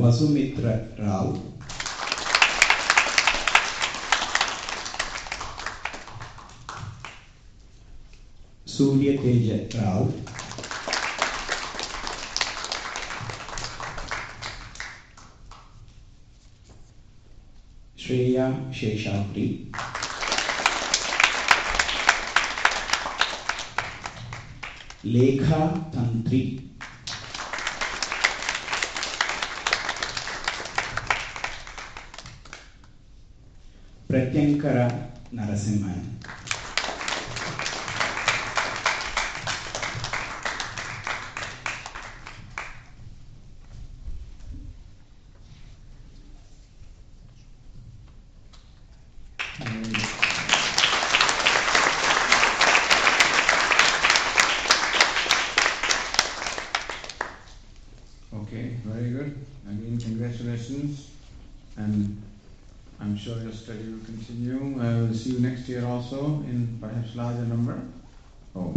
वसुमित्र राव। सूर्य तेज राव। श्रेया शेषाद्री। लेखा तंत्री। ಪ್ರತ್ಯಂಕರ Narasimhan Okay, very good. I mean, congratulations and I'm sure your study will continue. Uh, I will see you next year also in perhaps larger number. Oh,